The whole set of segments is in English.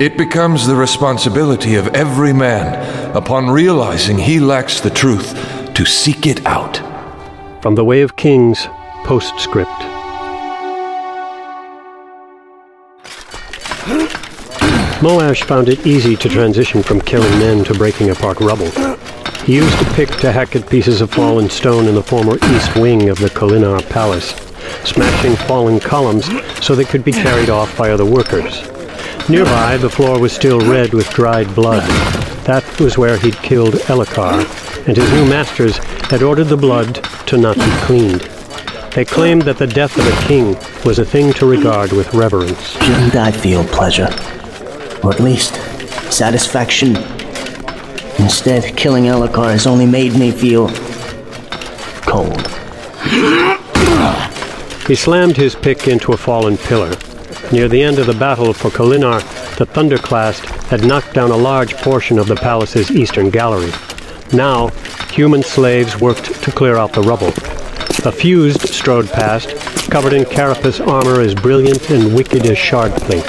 It becomes the responsibility of every man, upon realizing he lacks the truth, to seek it out. From the Way of Kings, postscript. Moash found it easy to transition from killing men to breaking apart rubble. He used a pick to hack at pieces of fallen stone in the former east wing of the Kholinar Palace, smashing fallen columns so they could be carried off by other workers. Nearby, the floor was still red with dried blood. That was where he'd killed Elhokar, and his new masters had ordered the blood to not be cleaned. They claimed that the death of a king was a thing to regard with reverence. Shouldn't I feel pleasure? Or at least satisfaction? Instead, killing Elhokar has only made me feel cold. He slammed his pick into a fallen pillar. Near the end of the battle for Kholinar, the Thunderclast had knocked down a large portion of the palace's eastern gallery. Now, human slaves worked to clear out the rubble. A fused strode past, covered in carapace armor as brilliant and wicked as shard plate.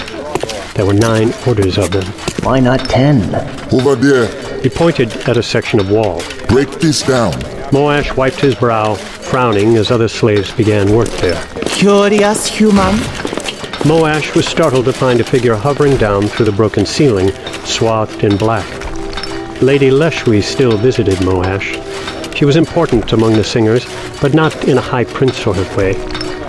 There were nine orders of them. Why not ten? Over there. He pointed at a section of wall. Break this down. Moash wiped his brow, frowning as other slaves began work there. Curious human? Moash was startled to find a figure hovering down through the broken ceiling, swathed in black. Lady Leshwi still visited Moash. She was important among the singers, but not in a high prince sort of way,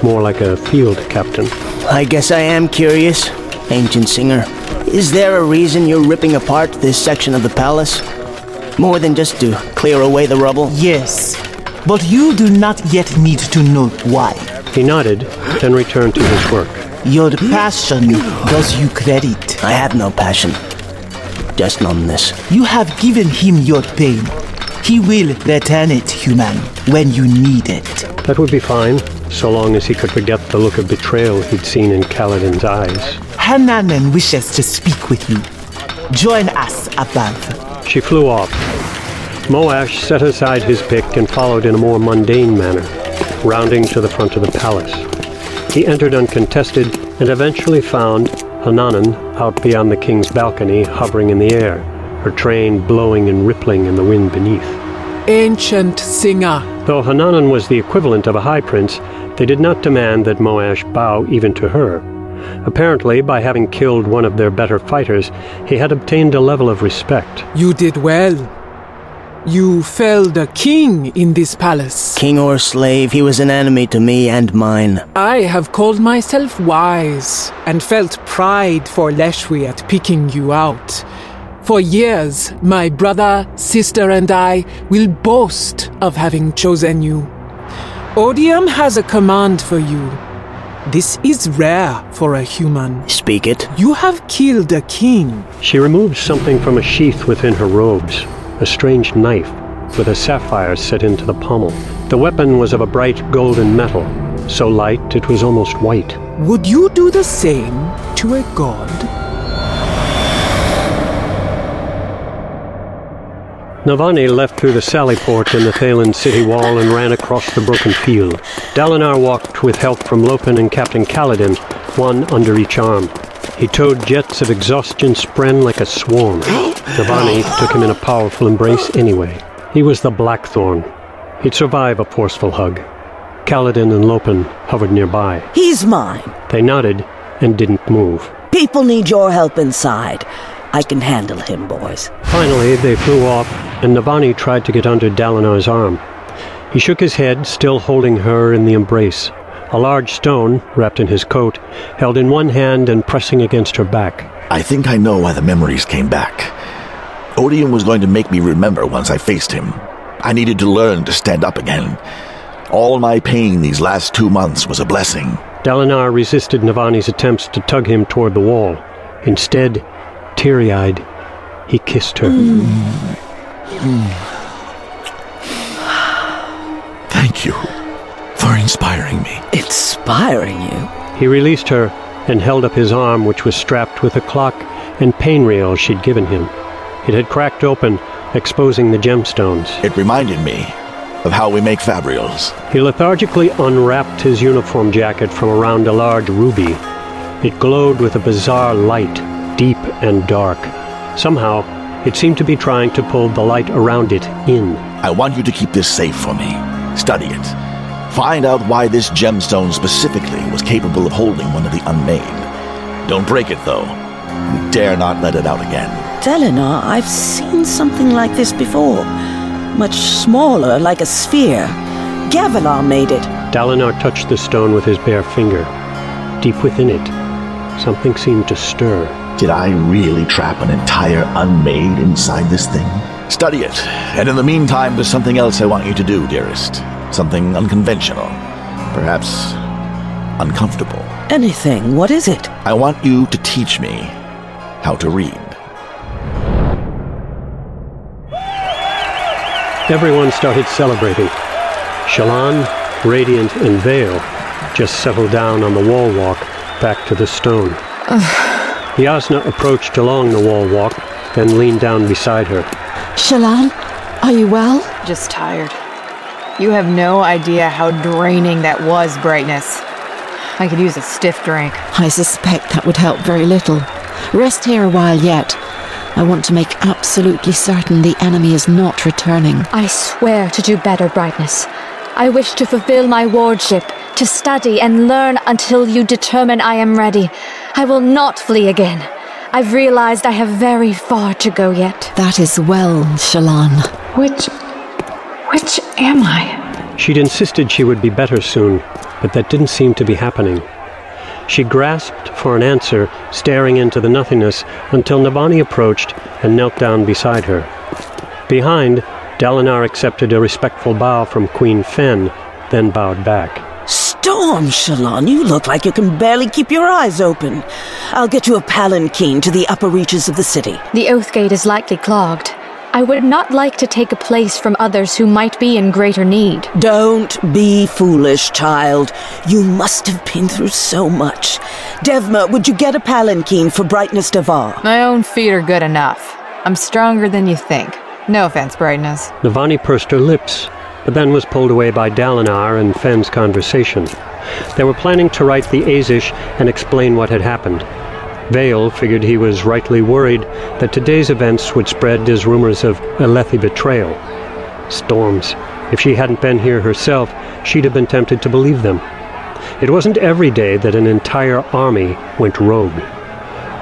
more like a field captain. I guess I am curious, ancient singer. Is there a reason you're ripping apart this section of the palace? More than just to clear away the rubble? Yes. But you do not yet need to know why. He nodded, then returned to his work. Your passion does you credit. I have no passion. Just numbness. You have given him your pain. He will return it, human, when you need it. That would be fine, so long as he could forget the look of betrayal he'd seen in Kaladin's eyes. Hananan wishes to speak with you. Join us above. She flew off. Moash set aside his pick and followed in a more mundane manner, rounding to the front of the palace. He entered uncontested and eventually found Hananan out beyond the king's balcony, hovering in the air, her train blowing and rippling in the wind beneath. Ancient singer. Though Hananan was the equivalent of a high prince, they did not demand that Moash bow even to her. Apparently, by having killed one of their better fighters, he had obtained a level of respect. You did well. You felled a king in this palace. King or slave, he was an enemy to me and mine. I have called myself wise and felt pride for Leshwi at picking you out. For years, my brother, sister, and I will boast of having chosen you. Odium has a command for you. This is rare for a human. Speak it. You have killed a king. She removed something from a sheath within her robes, a strange knife with a sapphire set into the pommel. The weapon was of a bright golden metal, so light it was almost white. Would you do the same to a god? Navani left through the sally port in the Thaylen city wall and ran across the broken field. Dalinar walked with help from Lopen and Captain Kaladin, one under each arm. He towed jets of exhaustion spren like a swarm. Navani took him in a powerful embrace anyway. He was the Blackthorn. He'd survive a forceful hug. Kaladin and Lopen hovered nearby. He's mine. They nodded and didn't move. People need your help inside. I can handle him, boys. Finally, they flew off, and Navani tried to get under Dalinar's arm. He shook his head, still holding her in the embrace. A large stone, wrapped in his coat, held in one hand and pressing against her back. I think I know why the memories came back. Odium was going to make me remember once I faced him. I needed to learn to stand up again. All my pain these last two months was a blessing. Dalinar resisted Navani's attempts to tug him toward the wall. Instead, teary eyed, he kissed her. Mm. Mm. Thank you for inspiring me. Inspiring you? He released her and held up his arm, which was strapped with a clock and painrial she'd given him. It had cracked open, exposing the gemstones. It reminded me of how we make fabrials. He lethargically unwrapped his uniform jacket from around a large ruby. It glowed with a bizarre light, deep and dark. Somehow, it seemed to be trying to pull the light around it in. I want you to keep this safe for me. Study it. Find out why this gemstone specifically was capable of holding one of the unmade. Don't break it, though. You dare not let it out again. Dalinar, I've seen something like this before. Much smaller, like a sphere. Gavilar made it. Dalinar touched the stone with his bare finger. Deep within it, something seemed to stir. Did I really trap an entire unmade inside this thing? Study it. And in the meantime, there's something else I want you to do, dearest. Something unconventional. Perhaps uncomfortable. Anything. What is it? I want you to teach me how to read. Everyone started celebrating. Shallan, Radiant, and Veil just settled down on the wall walk back to the stone. Jasnah approached along the wall walk, then leaned down beside her. Shallan, are you well? Just tired. You have no idea how draining that was, Brightness. I could use a stiff drink. I suspect that would help very little. Rest here a while yet. I want to make absolutely certain the enemy is not returning. I swear to do better, Brightness. I wish to fulfill my wardship, to study and learn until you determine I am ready. I will not flee again. I've realized I have very far to go yet. That is well, Shallan. Which. which am I? She'd insisted she would be better soon, but that didn't seem to be happening. She grasped for an answer, staring into the nothingness, until Navani approached and knelt down beside her. Behind, Dalinar accepted a respectful bow from Queen Fen, then bowed back. Storm, Shallan, you look like you can barely keep your eyes open. I'll get you a palanquin to the upper reaches of the city. The Oath Gate is likely clogged. I would not like to take a place from others who might be in greater need. Don't be foolish, child. You must have been through so much. Devma, would you get a palanquin for Brightness Davar? My own feet are good enough. I'm stronger than you think. No offense, Brightness. Navani pursed her lips, but then was pulled away by Dalinar and Fen's conversation. They were planning to write the Azish and explain what had happened. Veil figured he was rightly worried that today's events would spread as rumors of Alethi betrayal. Storms. If she hadn't been here herself, she'd have been tempted to believe them. It wasn't every day that an entire army went rogue.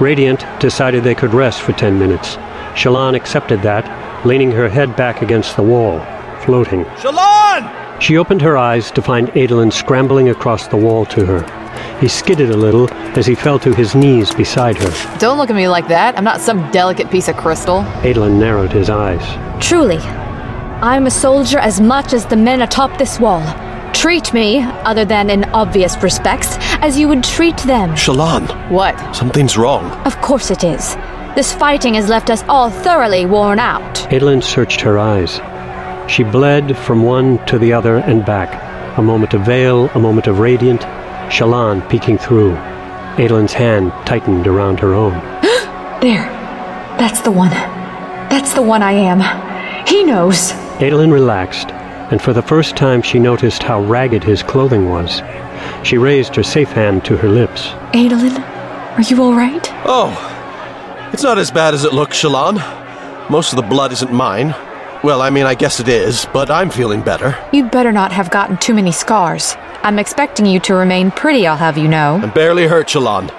Radiant decided they could rest for ten minutes. Shallan accepted that, leaning her head back against the wall, floating. Shallan! She opened her eyes to find Adolin scrambling across the wall to her. He skidded a little as he fell to his knees beside her. Don't look at me like that. I'm not some delicate piece of crystal. Adolin narrowed his eyes. Truly, I'm a soldier as much as the men atop this wall. Treat me, other than in obvious respects, as you would treat them. Shallan. What? Something's wrong. Of course it is. This fighting has left us all thoroughly worn out. Adolin searched her eyes. She bled from one to the other and back. A moment of veil, a moment of Radiant, Shallan peeking through. Adolin's hand tightened around her own. there. That's the one. That's the one I am. He knows. Adolin relaxed, and for the first time she noticed how ragged his clothing was. She raised her safe hand to her lips. Adolin, are you all right? Oh, it's not as bad as it looks, Shallan. Most of the blood isn't mine. Well, I mean, I guess it is, but I'm feeling better. You'd better not have gotten too many scars. I'm expecting you to remain pretty, I'll have you know. I'm barely hurt, Shallan.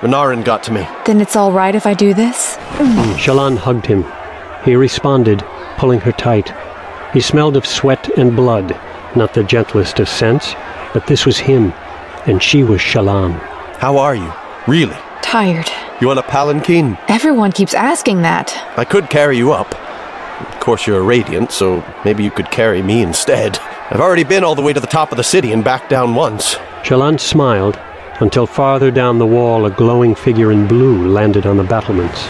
Renarin got to me. Then it's all right if I do this? Mm. Shallan hugged him. He responded, pulling her tight. He smelled of sweat and blood, not the gentlest of scents, but this was him, and she was Shallan. How are you? Really? Tired. You want a palanquin? Everyone keeps asking that. I could carry you up. Of course, you're radiant, so maybe you could carry me instead. I've already been all the way to the top of the city and back down once. Shallan smiled until farther down the wall a glowing figure in blue landed on the battlements.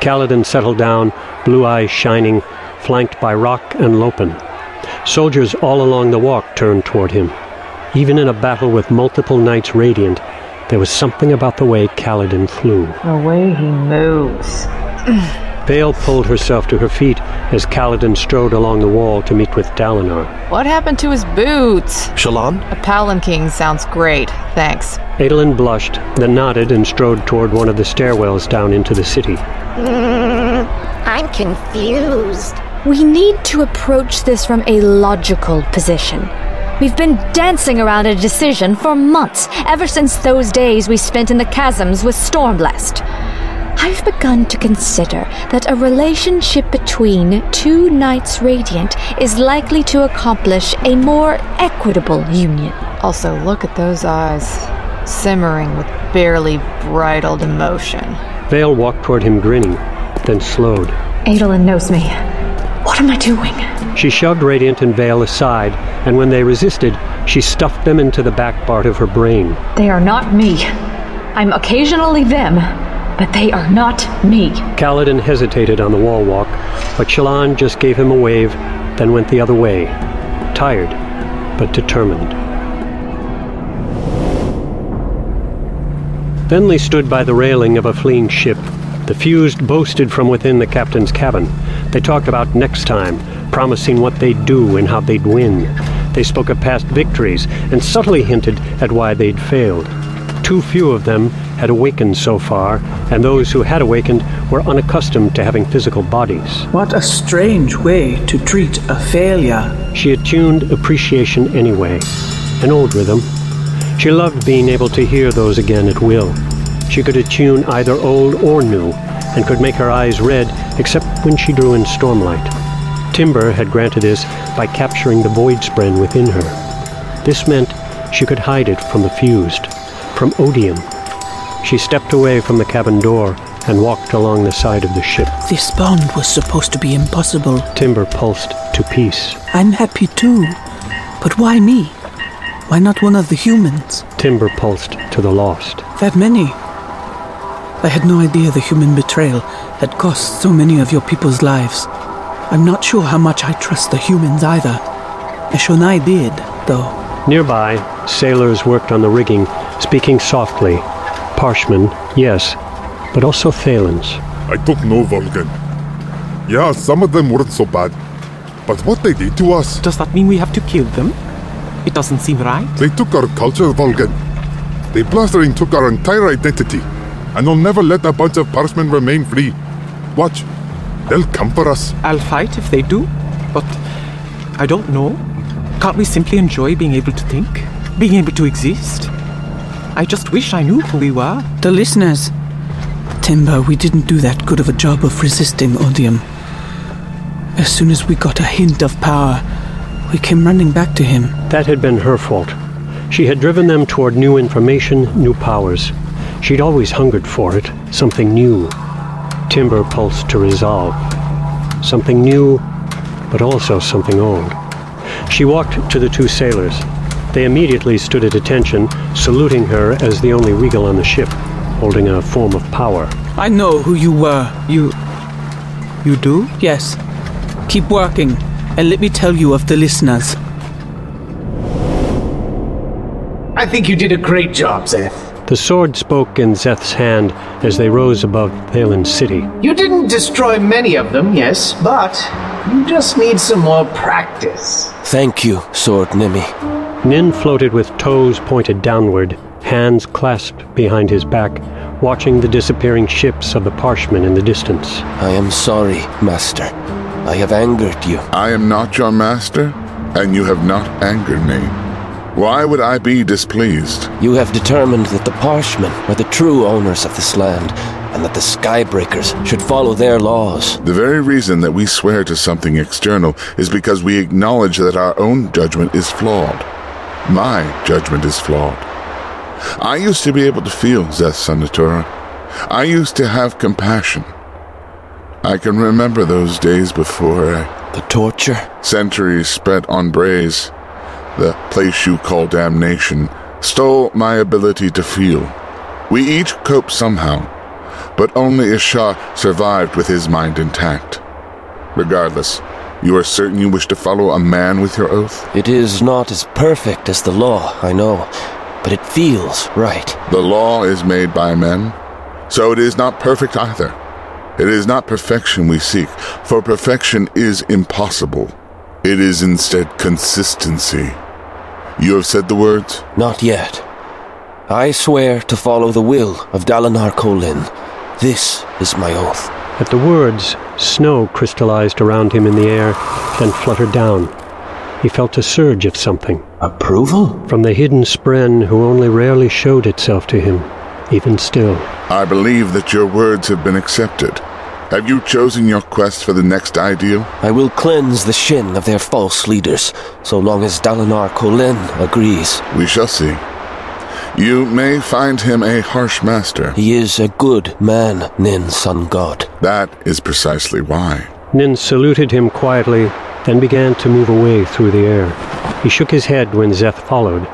Kaladin settled down, blue eyes shining, flanked by Rock and Lopen. Soldiers all along the walk turned toward him. Even in a battle with multiple knights radiant, there was something about the way Kaladin flew. The way he moves. Veil pulled herself to her feet as Kaladin strode along the wall to meet with Dalinar. What happened to his boots? Shallan? A palanquin sounds great. Thanks. Adolin blushed, then nodded and strode toward one of the stairwells down into the city. Hmm, I'm confused. We need to approach this from a logical position. We've been dancing around a decision for months, ever since those days we spent in the chasms with Stormblessed. I've begun to consider that a relationship between two Knights Radiant is likely to accomplish a more equitable union. Also, look at those eyes, simmering with barely bridled emotion. Veil walked toward him grinning, then slowed. Adolin knows me. What am I doing? She shoved Radiant and Veil aside, and when they resisted, she stuffed them into the back part of her brain. They are not me. I'm occasionally them, but they are not me. Kaladin hesitated on the wall walk, but Shallan just gave him a wave, then went the other way, tired, but determined. Then they stood by the railing of a fleeing ship. The fused boasted from within the captain's cabin. They talked about next time, promising what they'd do and how they'd win. They spoke of past victories and subtly hinted at why they'd failed. Too few of them had awakened so far, and those who had awakened were unaccustomed to having physical bodies. What a strange way to treat a failure. She attuned appreciation anyway, an old rhythm. She loved being able to hear those again at will. She could attune either old or new, and could make her eyes red except when she drew in stormlight. Timbre had granted this by capturing the void spren within her. This meant she could hide it from the fused, from odium. She stepped away from the cabin door and walked along the side of the ship. This bond was supposed to be impossible. Timbre pulsed to peace. I'm happy too. But why me? Why not one of the humans? Timbre pulsed to the lost. That many? I had no idea the human betrayal had cost so many of your people's lives. I'm not sure how much I trust the humans either. Eshonai did, though. Nearby, sailors worked on the rigging, speaking softly. Parshmen, yes, but also Thaylens. I don't know, Vulcan. Yeah, some of them weren't so bad. But what they did to us. Does that mean we have to kill them? It doesn't seem right. They took our culture, Vulcan. They blustering took our entire identity. And they'll never let a bunch of Parshmen remain free. Watch. They'll come for us. I'll fight if they do, but I don't know. Can't we simply enjoy being able to think? Being able to exist? I just wish I knew who we were. The listeners. Timbre, we didn't do that good of a job of resisting Odium. As soon as we got a hint of power, we came running back to him. That had been her fault. She had driven them toward new information, new powers. She'd always hungered for it, something new. Timber pulsed to resolve. Something new, but also something old. She walked to the two sailors. They immediately stood at attention, saluting her as the only regal on the ship, holding a form of power. I know who you were. You. You do? Yes. Keep working, and let me tell you of the listeners. I think you did a great job, Szeth. The sword spoke in Szeth's hand as they rose above Thaylen's city. You didn't destroy many of them, yes, but you just need some more practice. Thank you, Sword Nimi. Nin floated with toes pointed downward, hands clasped behind his back, watching the disappearing ships of the Parshmen in the distance. I am sorry, Master. I have angered you. I am not your master, and you have not angered me. Why would I be displeased? You have determined that the Parshmen are the true owners of this land, and that the Skybreakers should follow their laws. The very reason that we swear to something external is because we acknowledge that our own judgment is flawed. My judgment is flawed. I used to be able to feel, Szeth-son-Neturo. I used to have compassion. I can remember those days before I... The torture? Centuries spent on Braize, the place you call damnation, stole my ability to feel. We each coped somehow, but only Ishar survived with his mind intact. Regardless, you are certain you wish to follow a man with your oath? It is not as perfect as the law, I know, but it feels right. The law is made by men, so it is not perfect either. It is not perfection we seek, for perfection is impossible. It is instead consistency. You have said the words? Not yet. I swear to follow the will of Dalinar Kholin. This is my oath. At the words, snow crystallized around him in the air, then fluttered down. He felt a surge of something. Approval? From the hidden spren who only rarely showed itself to him, even still. I believe that your words have been accepted. Have you chosen your quest for the next ideal? I will cleanse the Shin of their false leaders, so long as Dalinar Kholin agrees. We shall see. You may find him a harsh master. He is a good man, Nin-son-God. That is precisely why. Nin saluted him quietly, then began to move away through the air. He shook his head when Szeth followed,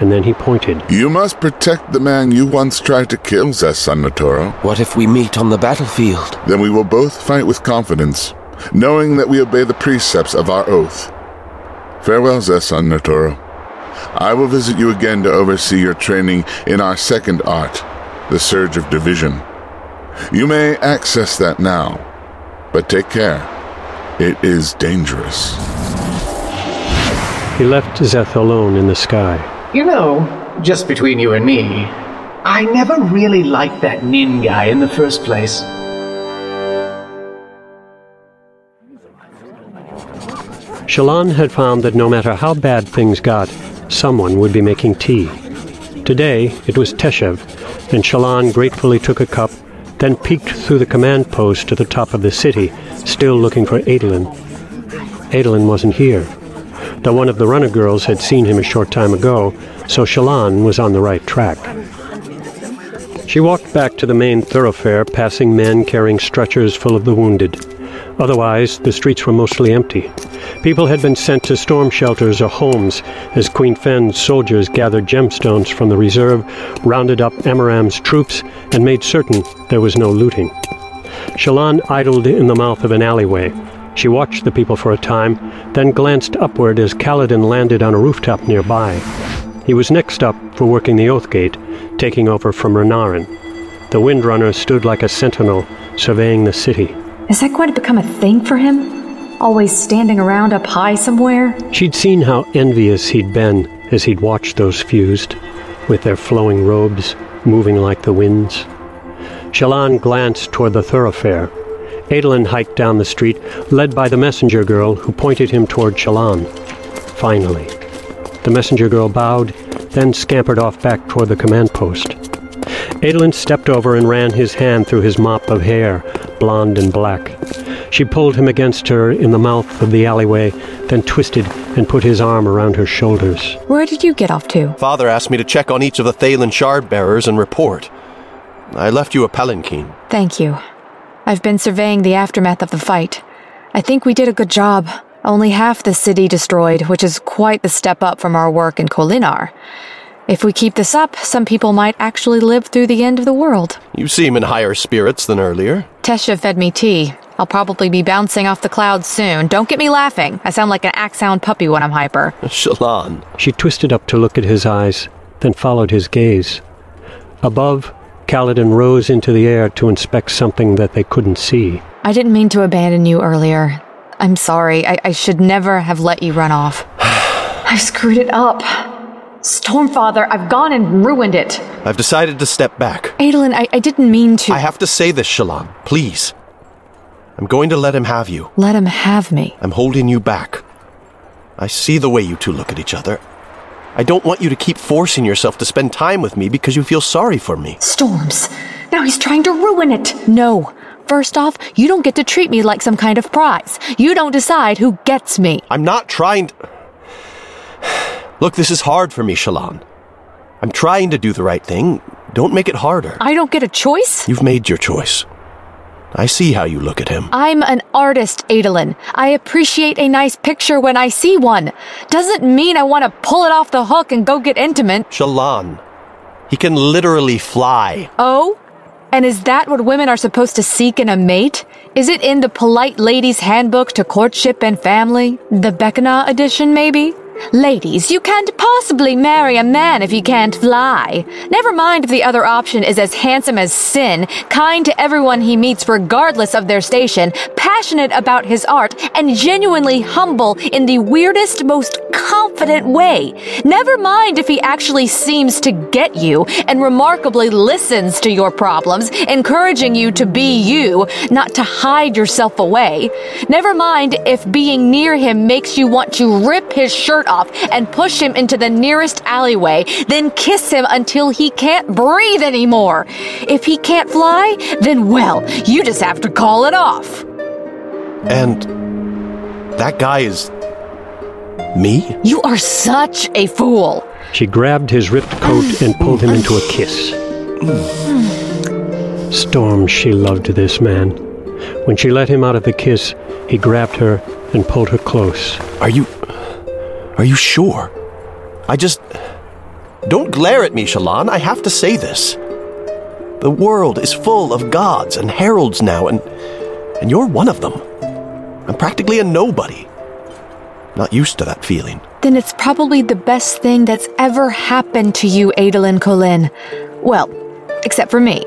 and then he pointed. You must protect the man you once tried to kill, Szeth-son-Neturo. What if we meet on the battlefield? Then we will both fight with confidence, knowing that we obey the precepts of our oath. Farewell, Szeth-son-Neturo. I will visit you again to oversee your training in our second art, the Surge of Division. You may access that now, but take care. It is dangerous. He left Szeth alone in the sky. You know, just between you and me, I never really liked that Nin guy in the first place. Shallan had found that no matter how bad things got, someone would be making tea. Today, it was Teshav, and Shallan gratefully took a cup, then peeked through the command post to the top of the city, still looking for Adolin. Adolin wasn't here. Though one of the runner girls had seen him a short time ago, so Shallan was on the right track. She walked back to the main thoroughfare, passing men carrying stretchers full of the wounded. Otherwise, the streets were mostly empty. People had been sent to storm shelters or homes as Queen Fen's soldiers gathered gemstones from the reserve, rounded up Amaram's troops, and made certain there was no looting. Shallan idled in the mouth of an alleyway. She watched the people for a time, then glanced upward as Kaladin landed on a rooftop nearby. He was next up for working the Oath Gate, taking over from Renarin. The Windrunner stood like a sentinel, surveying the city. Is that going to become a thing for him? Always standing around up high somewhere? She'd seen how envious he'd been as he'd watched those fused, with their flowing robes, moving like the winds. Shallan glanced toward the thoroughfare. Adolin hiked down the street, led by the messenger girl who pointed him toward Shallan. Finally. The messenger girl bowed, then scampered off back toward the command post. Adolin stepped over and ran his hand through his mop of hair, blonde and black. She pulled him against her in the mouth of the alleyway, then twisted and put his arm around her shoulders. Where did you get off to? Father asked me to check on each of the Thaylen shard bearers and report. I left you a palanquin. Thank you. I've been surveying the aftermath of the fight. I think we did a good job. Only half the city destroyed, which is quite the step up from our work in Kholinar. If we keep this up, some people might actually live through the end of the world. You seem in higher spirits than earlier. Teshav fed me tea. I'll probably be bouncing off the clouds soon. Don't get me laughing. I sound like an axhound puppy when I'm hyper. Shallan. She twisted up to look at his eyes, then followed his gaze. Above, Kaladin rose into the air to inspect something that they couldn't see. I didn't mean to abandon you earlier. I'm sorry. I, I should never have let you run off. I screwed it up. Stormfather, I've gone and ruined it. I've decided to step back. Adolin, I, I didn't mean to. I have to say this, Shallan. Please. I'm going to let him have you. Let him have me. I'm holding you back. I see the way you two look at each other. I don't want you to keep forcing yourself to spend time with me because you feel sorry for me. Storms. Now he's trying to ruin it. No. First off, you don't get to treat me like some kind of prize. You don't decide who gets me. I'm not trying to. Look, this is hard for me, Shallan. I'm trying to do the right thing. Don't make it harder. I don't get a choice? You've made your choice. I see how you look at him. I'm an artist, Adolin. I appreciate a nice picture when I see one. Doesn't mean I want to pull it off the hook and go get intimate. Shallan. He can literally fly. Oh? And is that what women are supposed to seek in a mate? Is it in the polite lady's handbook to courtship and family? The Bekana edition, maybe? Ladies, you can't possibly marry a man if he can't fly. Never mind if the other option is as handsome as sin, kind to everyone he meets regardless of their station, passionate about his art, and genuinely humble in the weirdest, most confident way. Never mind if he actually seems to get you and remarkably listens to your problems, encouraging you to be you, not to hide yourself away. Never mind if being near him makes you want to rip his shirt off and push him into the nearest alleyway, then kiss him until he can't breathe anymore. If he can't fly, then well, you just have to call it off. And that guy is me? You are such a fool. She grabbed his ripped coat and pulled him into a kiss. Storm, she loved this man. When she let him out of the kiss, he grabbed her and pulled her close. Are you. Are you sure? I just. Don't glare at me, Shallan. I have to say this. The world is full of gods and heralds now, and. and you're one of them. I'm practically a nobody. Not used to that feeling. Then it's probably the best thing that's ever happened to you, Adolin Kholin. Well, except for me.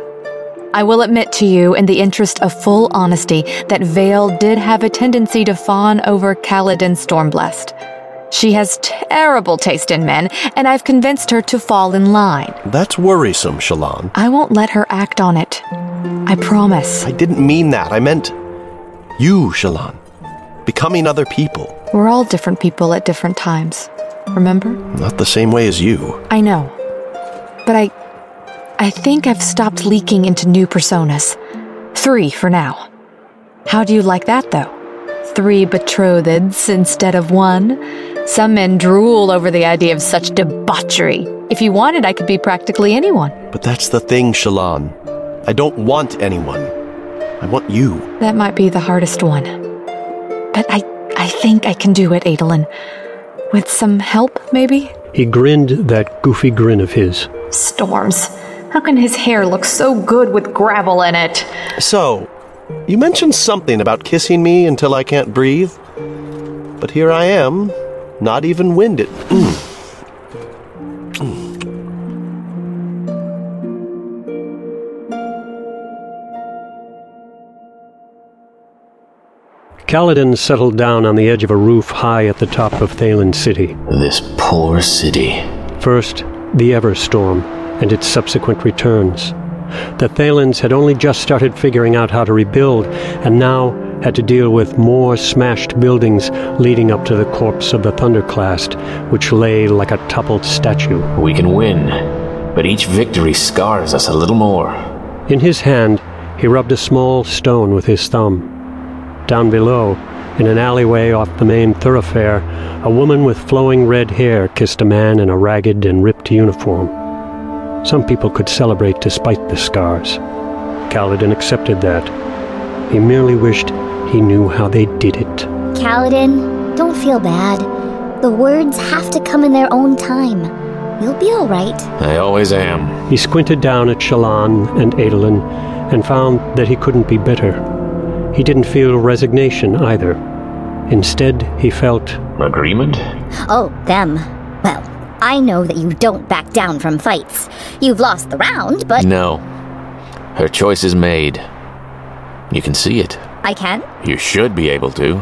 I will admit to you, in the interest of full honesty, that Veil did have a tendency to fawn over Kaladin Stormblessed. She has terrible taste in men, and I've convinced her to fall in line. That's worrisome, Shallan. I won't let her act on it. I promise. I didn't mean that. I meant you, Shallan. Becoming other people. We're all different people at different times. Remember? Not the same way as you. I know. But I. I think I've stopped leaking into new personas. Three for now. How do you like that, though? Three betrotheds instead of one? Some men drool over the idea of such debauchery. If you wanted, I could be practically anyone. But that's the thing, Shallan. I don't want anyone. I want you. That might be the hardest one. But I, I think I can do it, Adolin. With some help, maybe? He grinned that goofy grin of his. Storms. How can his hair look so good with gravel in it? So, you mentioned something about kissing me until I can't breathe. But here I am, not even winded. Kaladin settled down on the edge of a roof high at the top of Thaylen City. This poor city. First, the Everstorm and its subsequent returns. The Thaylens had only just started figuring out how to rebuild, and now had to deal with more smashed buildings leading up to the corpse of the Thunderclast, which lay like a toppled statue. We can win, but each victory scars us a little more. In his hand, he rubbed a small stone with his thumb. Down below, in an alleyway off the main thoroughfare, a woman with flowing red hair kissed a man in a ragged and ripped uniform. Some people could celebrate despite the scars. Kaladin accepted that. He merely wished he knew how they did it. Kaladin, don't feel bad. The words have to come in their own time. You'll be all right. I always am. He squinted down at Shallan and Adolin and found that he couldn't be bitter. He didn't feel resignation either. Instead, he felt agreement. Oh, them. Well, I know that you don't back down from fights. You've lost the round, but. No. Her choice is made. You can see it. I can? You should be able to.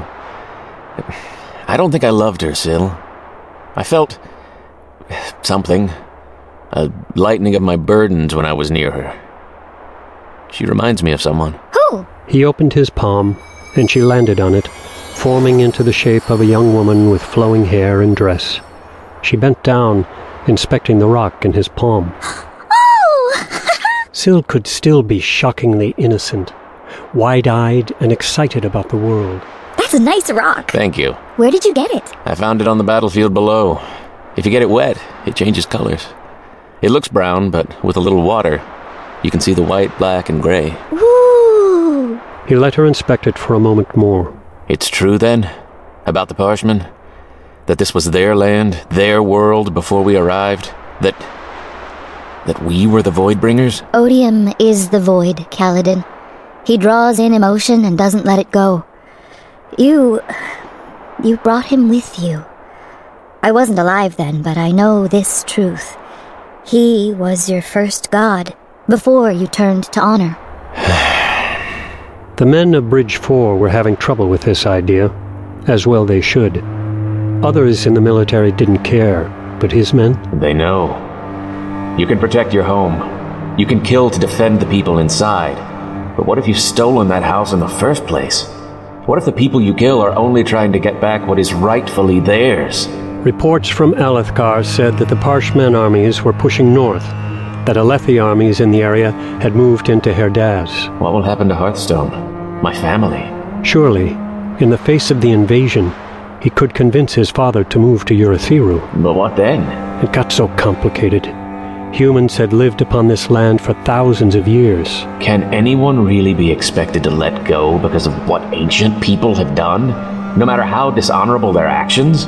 I don't think I loved her, Syl. I felt. something. A lightening of my burdens when I was near her. She reminds me of someone. Who? He opened his palm, and she landed on it, forming into the shape of a young woman with flowing hair and dress. She bent down, inspecting the rock in his palm. Oh! Syl could still be shockingly innocent, wide eyed and excited about the world. That's a nice rock. Thank you. Where did you get it? I found it on the battlefield below. If you get it wet, it changes colors. It looks brown, but with a little water, you can see the white, black, and gray. Ooh! He let her inspect it for a moment more. It's true then? About the Parshmen? That this was their land, their world before we arrived? That. that we were the void bringers? Odium is the void, Kaladin. He draws in emotion and doesn't let it go. You. you brought him with you. I wasn't alive then, but I know this truth. He was your first god before you turned to honor. The men of Bridge 4 were having trouble with this idea, as well they should. Others in the military didn't care, but his men? They know. You can protect your home. You can kill to defend the people inside. But what if you've stolen that house in the first place? What if the people you kill are only trying to get back what is rightfully theirs? Reports from Alethkar said that the Parshmen armies were pushing north, that Alethi armies in the area had moved into Herdaz. What will happen to Hearthstone? My family? Surely, in the face of the invasion, he could convince his father to move to Urithiru. But what then? It got so complicated. Humans had lived upon this land for thousands of years. Can anyone really be expected to let go because of what ancient people have done? No matter how dishonorable their actions?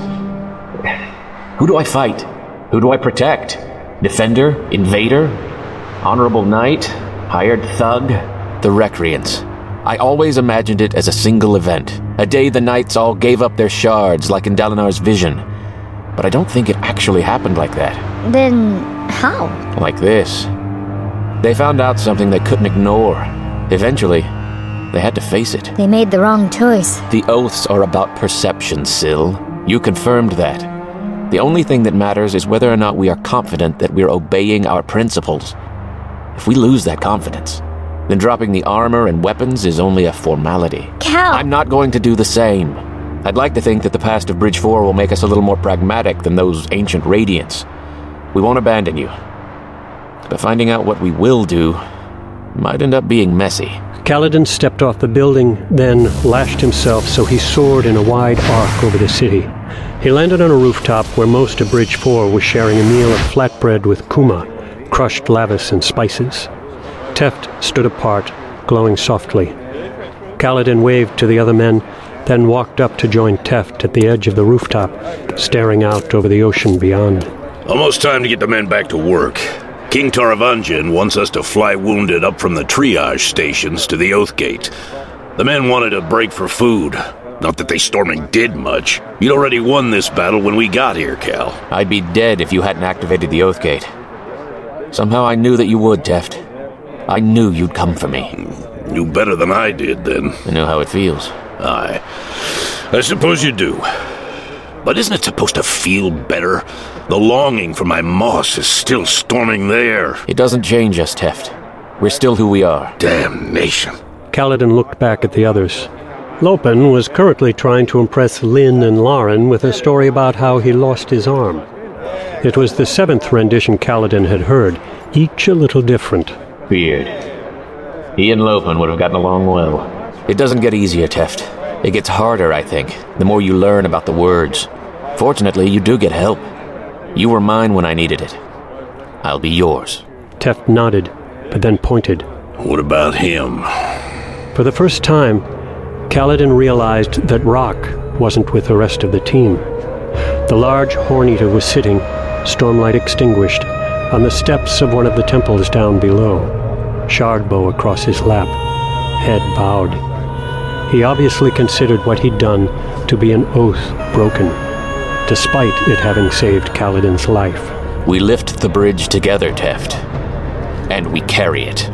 Who do I fight? Who do I protect? Defender? Invader? Honorable knight? Hired thug? The Recreance. I always imagined it as a single event, a day the knights all gave up their shards like in Dalinar's vision. But I don't think it actually happened like that. Then how? Like this. They found out something they couldn't ignore. Eventually, they had to face it. They made the wrong choice. The oaths are about perception, Syl. You confirmed that. The only thing that matters is whether or not we are confident that we're obeying our principles. If we lose that confidence, then dropping the armor and weapons is only a formality. Kal! I'm not going to do the same. I'd like to think that the past of Bridge 4 will make us a little more pragmatic than those ancient Radiants. We won't abandon you. But finding out what we will do might end up being messy. Kaladin stepped off the building, then lashed himself so he soared in a wide arc over the city. He landed on a rooftop where most of Bridge 4 was sharing a meal of flatbread with kuma, crushed lavis and spices. Teft stood apart, glowing softly. Kaladin waved to the other men, then walked up to join Teft at the edge of the rooftop, staring out over the ocean beyond. Almost time to get the men back to work. King Taravangian wants us to fly wounded up from the triage stations to the Oath Gate. The men wanted a break for food. Not that they storming did much. You'd already won this battle when we got here, Kal. I'd be dead if you hadn't activated the Oath Gate. Somehow I knew that you would, Teft. I knew you'd come for me. Knew better than I did, then. I know how it feels. Aye. I suppose you do. But isn't it supposed to feel better? The longing for my moss is still storming there. It doesn't change us, Teft. We're still who we are. Damnation. Kaladin looked back at the others. Lopen was currently trying to impress Lyn and Laran with a story about how he lost his arm. It was the seventh rendition Kaladin had heard, each a little different. Beard. He and Lopen would have gotten along well. It doesn't get easier, Teft. It gets harder, I think, the more you learn about the words. Fortunately, you do get help. You were mine when I needed it. I'll be yours. Teft nodded, but then pointed. What about him? For the first time, Kaladin realized that Rock wasn't with the rest of the team. The large Horn-Eater was sitting, stormlight extinguished, on the steps of one of the temples down below, shardbow across his lap, head bowed. He obviously considered what he'd done to be an oath broken, despite it having saved Kaladin's life. We lift the bridge together, Teft. And we carry it.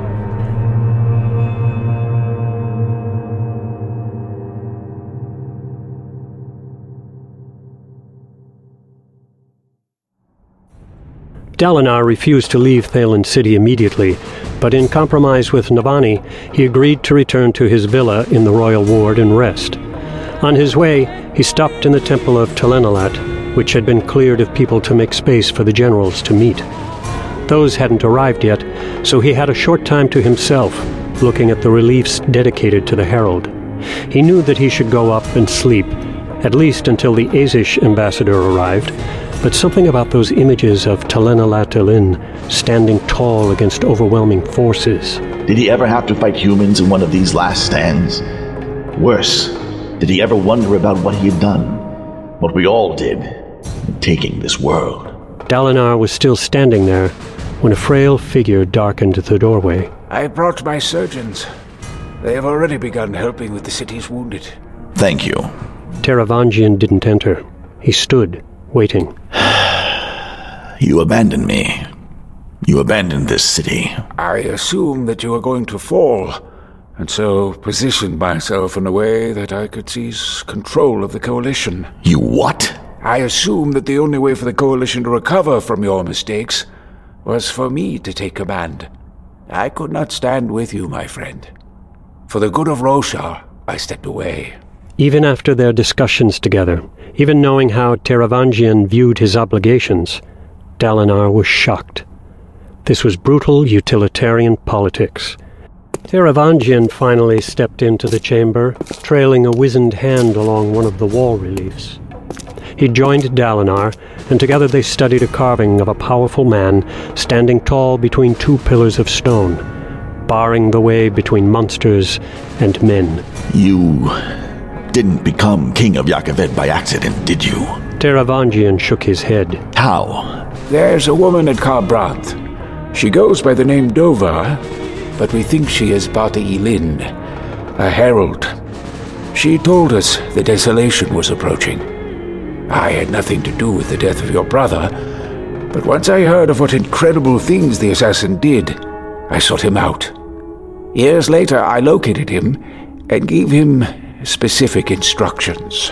Dalinar refused to leave Thaylen City immediately, but in compromise with Navani, he agreed to return to his villa in the royal ward and rest. On his way, he stopped in the temple of Talenelat, which had been cleared of people to make space for the generals to meet. Those hadn't arrived yet, so he had a short time to himself, looking at the reliefs dedicated to the herald. He knew that he should go up and sleep, at least until the Azish ambassador arrived, but something about those images of Talenelat standing tall against overwhelming forces. Did he ever have to fight humans in one of these last stands? Worse, did he ever wonder about what he had done? What we all did in taking this world? Dalinar was still standing there when a frail figure darkened the doorway. I brought my surgeons. They have already begun helping with the city's wounded. Thank you. Taravangian didn't enter. He stood, waiting. You abandoned me. You abandoned this city. I assumed that you were going to fall, and so positioned myself in a way that I could seize control of the Coalition. You what? I assumed that the only way for the Coalition to recover from your mistakes was for me to take command. I could not stand with you, my friend. For the good of Roshar, I stepped away. Even after their discussions together, even knowing how Taravangian viewed his obligations, Dalinar was shocked. This was brutal utilitarian politics. Taravangian finally stepped into the chamber, trailing a wizened hand along one of the wall reliefs. He joined Dalinar, and together they studied a carving of a powerful man standing tall between two pillars of stone, barring the way between monsters and men. You didn't become King of Jah Keved by accident, did you? Taravangian shook his head. How? There's a woman at Kharbranth. She goes by the name Dova, but we think she is Bati Elin, a herald. She told us the desolation was approaching. I had nothing to do with the death of your brother, but once I heard of what incredible things the assassin did, I sought him out. Years later, I located him and gave him specific instructions.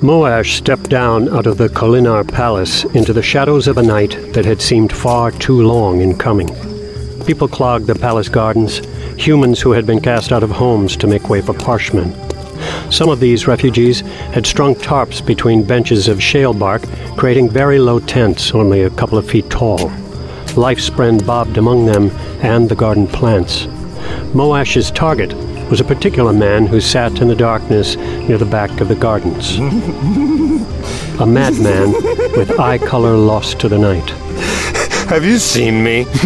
Moash stepped down out of the Kholinar palace into the shadows of a night that had seemed far too long in coming. People clogged the palace gardens, humans who had been cast out of homes to make way for parshmen. Some of these refugees had strung tarps between benches of shale bark, creating very low tents only a couple of feet tall. Life spren bobbed among them and the garden plants. Moash's target was a particular man who sat in the darkness near the back of the gardens. a madman with eye color lost to the night. Have you seen me?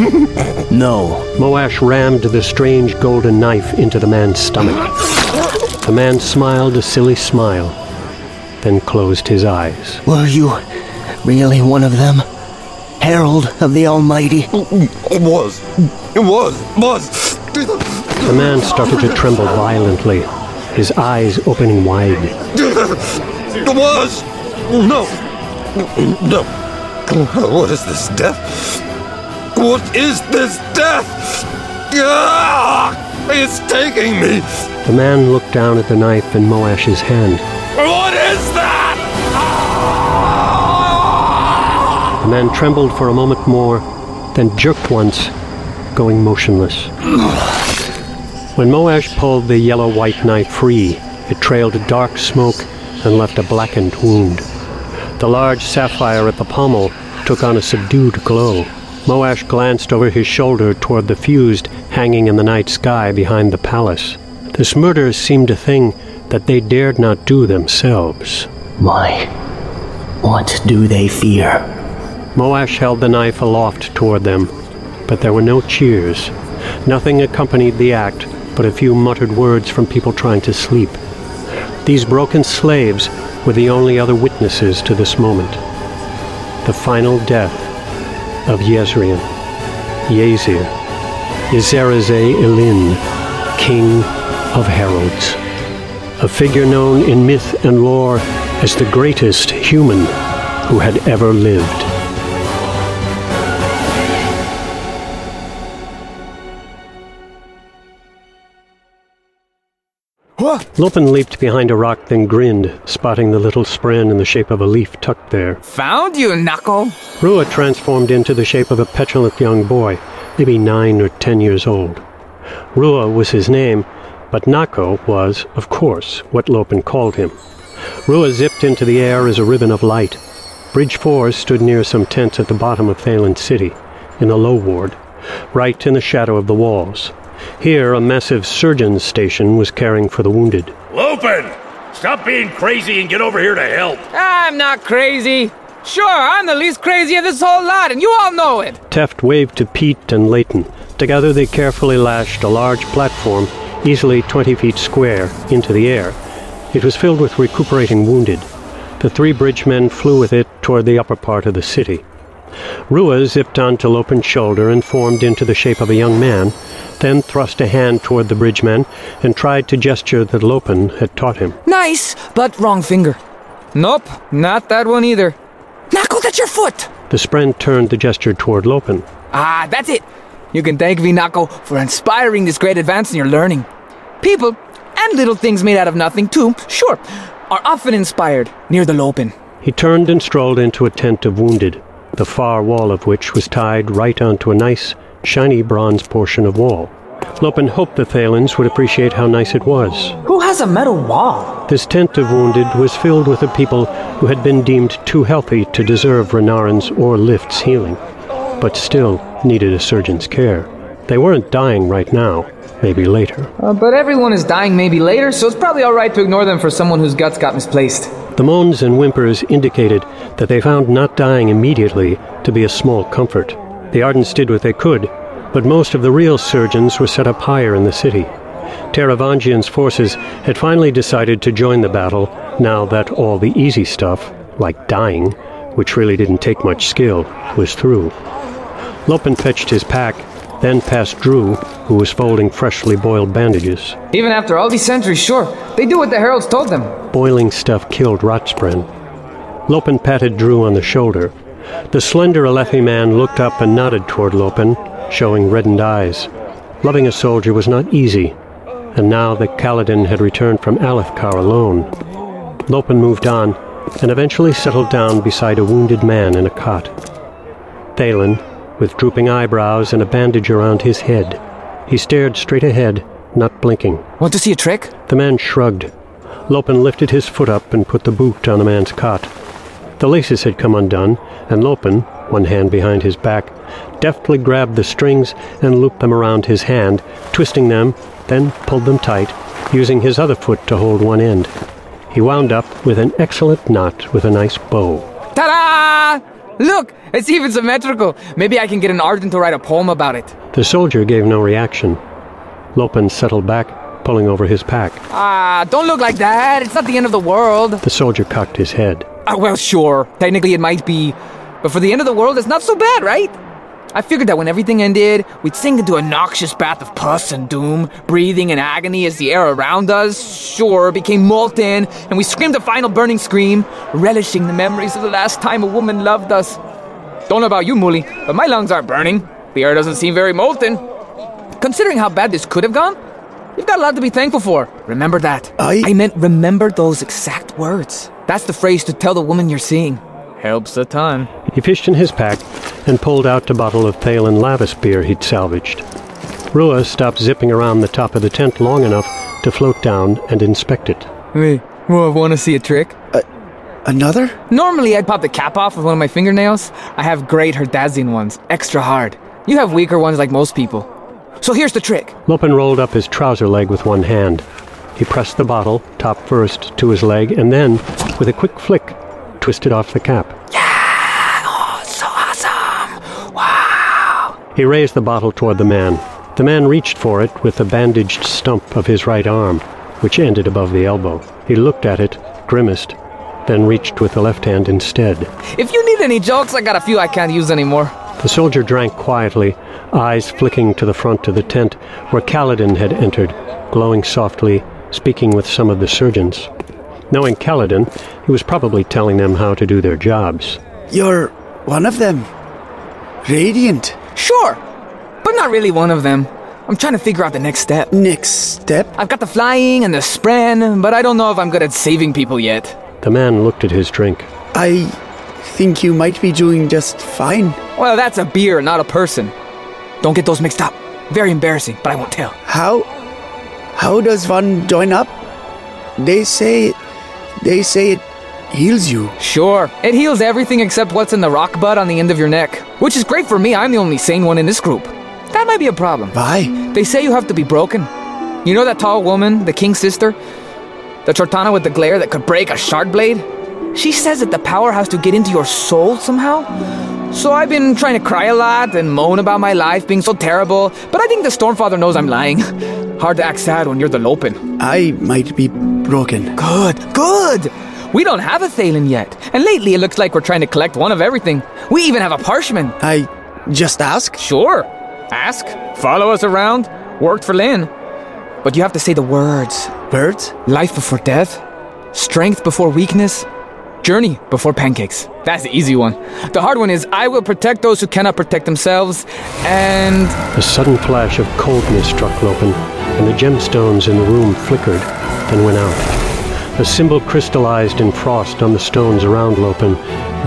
no. Moash rammed the strange golden knife into the man's stomach. The man smiled a silly smile, then closed his eyes. Were you really one of them? Herald of the Almighty? It was. It was. Was. The man started to tremble violently, his eyes opening wide. It was. No. No. What is this death? What is this death? Ah! It's taking me. The man looked down at the knife in Moash's hand. What is The man trembled for a moment more, then jerked once, going motionless. When Moash pulled the yellow white knife free, it trailed dark smoke and left a blackened wound. The large sapphire at the pommel took on a subdued glow. Moash glanced over his shoulder toward the fused hanging in the night sky behind the palace. This murder seemed a thing that they dared not do themselves. Why? What do they fear? Moash held the knife aloft toward them, but there were no cheers. Nothing accompanied the act but a few muttered words from people trying to sleep. These broken slaves were the only other witnesses to this moment. The final death of Jezrien, Yezir, Yzeraze Ilin, King of Heralds. A figure known in myth and lore as the greatest human who had ever lived. Lopen leaped behind a rock, then grinned, spotting the little spren in the shape of a leaf tucked there. Found you, Knuckle! Rua transformed into the shape of a petulant young boy, maybe nine or ten years old. Rua was his name, but Nako was, of course, what Lopen called him. Rua zipped into the air as a ribbon of light. Bridge 4 stood near some tents at the bottom of Thaylen City, in the low ward, right in the shadow of the walls. Here, a massive surgeon's station was caring for the wounded. Lopen! Stop being crazy and get over here to help. I'm not crazy. Sure, I'm the least crazy of this whole lot, and you all know it. Teft waved to Peet and Leyten. Together, they carefully lashed a large platform, easily 20 feet square, into the air. It was filled with recuperating wounded. The three bridgemen flew with it toward the upper part of the city. Rua zipped onto Lopen's shoulder and formed into the shape of a young man, then thrust a hand toward the bridgeman and tried to gesture that Lopen had taught him. Nice, but wrong finger. Nope, not that one either. Knuckle, that's your foot! The Spren turned the gesture toward Lopen. Ah, that's it. You can thank Vinako for inspiring this great advance in your learning. People, and little things made out of nothing too, sure, are often inspired near the Lopen. He turned and strolled into a tent of wounded, the far wall of which was tied right onto a nice, shiny bronze portion of wall. Lopen hoped the Thaylens would appreciate how nice it was. Who has a metal wall? This tent of wounded was filled with the people who had been deemed too healthy to deserve Renarin's or Lift's healing, but still needed a surgeon's care. They weren't dying right now, maybe later. Uh, but everyone is dying maybe later, so it's probably alright to ignore them for someone whose guts got misplaced. The moans and whimpers indicated that they found not dying immediately to be a small comfort. The Ardents did what they could, but most of the real surgeons were set up higher in the city. Taravangian's forces had finally decided to join the battle now that all the easy stuff, like dying, which really didn't take much skill, was through. Lopen fetched his pack, then passed Drew, who was folding freshly boiled bandages. Even after all these centuries, sure, they do what the heralds told them. Boiling stuff killed Rotspren. Lopen patted Drew on the shoulder. The slender Alethi man looked up and nodded toward Lopen, showing reddened eyes. Loving a soldier was not easy, and now that Kaladin had returned from Alethkar alone. Lopen moved on, and eventually settled down beside a wounded man in a cot. Thaylen, with drooping eyebrows and a bandage around his head. He stared straight ahead, not blinking. Want to see a trick? The man shrugged. Lopen lifted his foot up and put the boot on the man's cot. The laces had come undone, and Lopen, one hand behind his back, deftly grabbed the strings and looped them around his hand, twisting them, then pulled them tight, using his other foot to hold one end. He wound up with an excellent knot with a nice bow. Ta-da! Look, it's even symmetrical. Maybe I can get an Ardent to write a poem about it. The soldier gave no reaction. Lopen settled back, pulling over his pack. Ah, don't look like that. It's not the end of the world. The soldier cocked his head. Ah, well, sure. Technically, it might be. But for the end of the world, it's not so bad, right? I figured that when everything ended, we'd sink into a noxious bath of pus and doom, breathing in agony as the air around us, sure, became molten, and we screamed a final burning scream, relishing the memories of the last time a woman loved us. Don't know about you, Muli, but my lungs aren't burning. The air doesn't seem very molten. Considering how bad this could have gone, you've got a lot to be thankful for. Remember that. I. I meant remember those exact words. That's the phrase to tell the woman you're seeing. Helps a ton. He fished in his pack and pulled out a bottle of Thaylen Lavis beer he'd salvaged. Rua stopped zipping around the top of the tent long enough to float down and inspect it. Wait, well, want to see a trick? Uh, another? Normally, I'd pop the cap off with one of my fingernails. I have great Herdazian ones, extra hard. You have weaker ones like most people. So here's the trick. Lopen rolled up his trouser leg with one hand. He pressed the bottle, top first, to his leg, and then, with a quick flick, twisted off the cap. Yeah! Oh, so awesome! Wow! He raised the bottle toward the man. The man reached for it with the bandaged stump of his right arm, which ended above the elbow. He looked at it, grimaced, then reached with the left hand instead. If you need any jokes, I got a few I can't use anymore. The soldier drank quietly, eyes flicking to the front of the tent where Kaladin had entered, glowing softly, speaking with some of the surgeons. Knowing Kaladin, he was probably telling them how to do their jobs. You're one of them. Radiant. Sure, but not really one of them. I'm trying to figure out the next step. Next step? I've got the flying and the spren, but I don't know if I'm good at saving people yet. The man looked at his drink. I think you might be doing just fine. Well, that's a beer, not a person. Don't get those mixed up. Very embarrassing, but I won't tell. How how does one join up? They say they say it heals you. Sure, it heals everything except what's in the rock bud on the end of your neck. Which is great for me, I'm the only sane one in this group. That might be a problem. Why? They say you have to be broken. You know that tall woman, the king's sister? The Chortana with the glare that could break a shard blade? She says that the power has to get into your soul somehow. So I've been trying to cry a lot and moan about my life being so terrible, but I think the Stormfather knows I'm lying. Hard to act sad when you're the Lopen. I might be broken. Good, good! We don't have a Thaylen yet, and lately it looks like we're trying to collect one of everything. We even have a parshman. I just ask? Sure. Ask, follow us around. Worked for Lyn. But you have to say the words. Words? Life before death. Strength before weakness. Journey before pancakes. That's the easy one. The hard one is I will protect those who cannot protect themselves, and. A sudden flash of coldness struck Lopen, and the gemstones in the room flickered, then went out. The symbol crystallized in frost on the stones around Lopen,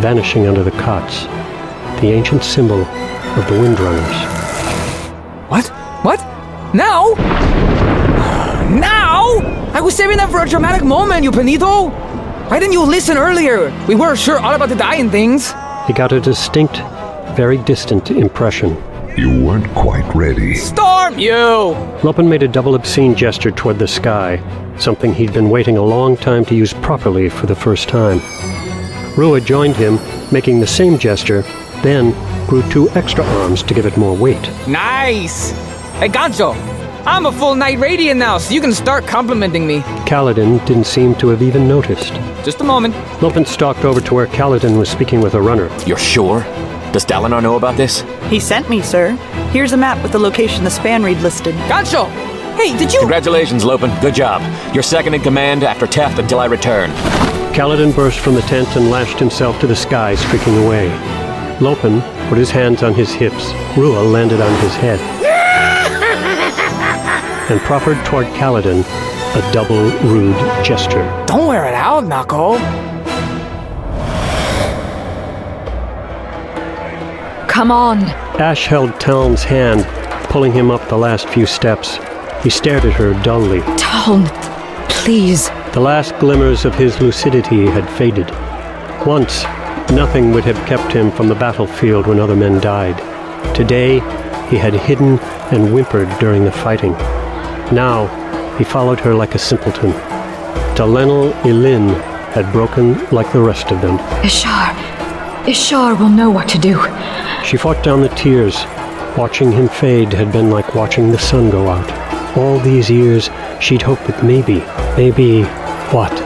vanishing under the cots. The ancient symbol of the Windrunners. What? What? Now? Now? I was saving that for a dramatic moment, you Benito! Why didn't you listen earlier? We were sure all about the dying things. He got a distinct, very distant impression. You weren't quite ready. Storm you! Lopen made a double obscene gesture toward the sky, something he'd been waiting a long time to use properly for the first time. Rua joined him, making the same gesture, then grew two extra arms to give it more weight. Nice! Hey, Gancho, I'm a full Knight Radiant now, so you can start complimenting me. Kaladin didn't seem to have even noticed. Just a moment. Lopen stalked over to where Kaladin was speaking with a runner. You're sure? Does Dalinar know about this? He sent me, sir. Here's a map with the location the spanreed listed. Gancho! Hey, did you. Congratulations, Lopen. Good job. You're second in command after Teft until I return. Kaladin burst from the tent and lashed himself to the sky, streaking away. Lopen put his hands on his hips. Rua landed on his head. And proffered toward Kaladin a double rude gesture. Don't wear it out, Knuckle. Come on. Ash held Taln's hand, pulling him up the last few steps. He stared at her dully. Taln, please. The last glimmers of his lucidity had faded. Once, nothing would have kept him from the battlefield when other men died. Today, he had hidden and whimpered during the fighting. Now, he followed her like a simpleton. Talenel Ilin had broken like the rest of them. Ishar. Ishar will know what to do. She fought down the tears. Watching him fade had been like watching the sun go out. All these years, she'd hoped that maybe, maybe, what?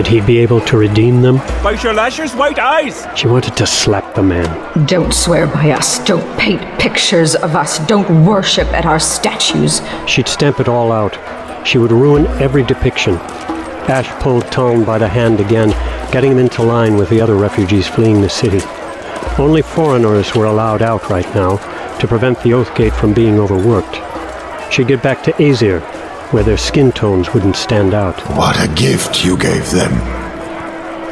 That he'd be able to redeem them? By your lashes, white eyes! She wanted to slap the man. Don't swear by us. Don't paint pictures of us. Don't worship at our statues. She'd stamp it all out. She would ruin every depiction. Ash pulled Taln by the hand again, getting him into line with the other refugees fleeing the city. Only foreigners were allowed out right now to prevent the Oathgate from being overworked. She'd get back to Aesir, where their skin tones wouldn't stand out. What a gift you gave them.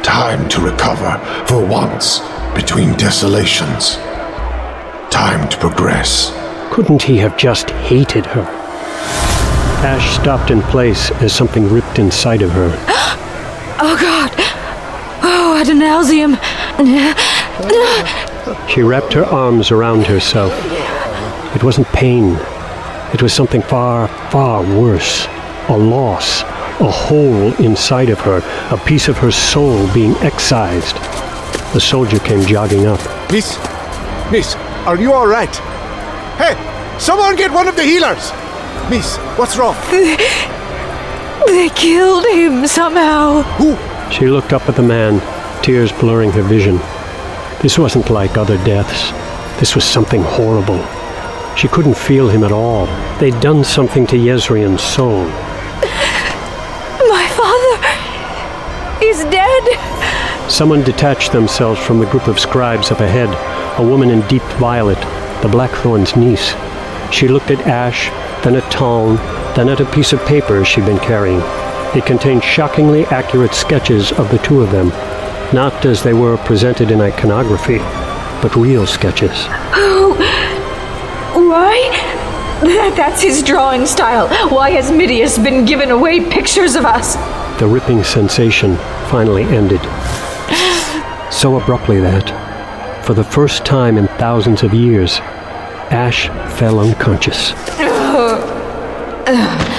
Time to recover for once between desolations. Time to progress. Couldn't he have just hated her? Ash stopped in place as something ripped inside of her. Oh God! Oh, Adonalsium! She wrapped her arms around herself. It wasn't pain. It was something far, far worse. A loss. A hole inside of her. A piece of her soul being excised. The soldier came jogging up. Miss, Miss, are you all right? Hey, someone get one of the healers! Miss, what's wrong? They killed him somehow. Who? She looked up at the man, tears blurring her vision. This wasn't like other deaths. This was something horrible. She couldn't feel him at all. They'd done something to Jezrien's soul. My father is dead. Someone detached themselves from the group of scribes up ahead, a woman in deep violet, the Blackthorn's niece. She looked at Ash, then at Taln, then at a piece of paper she'd been carrying. It contained shockingly accurate sketches of the two of them, not as they were presented in iconography, but real sketches. Why? That, that's his drawing style. Why has Midius been giving away pictures of us? The ripping sensation finally ended. So abruptly that, for the first time in thousands of years, Ash fell unconscious.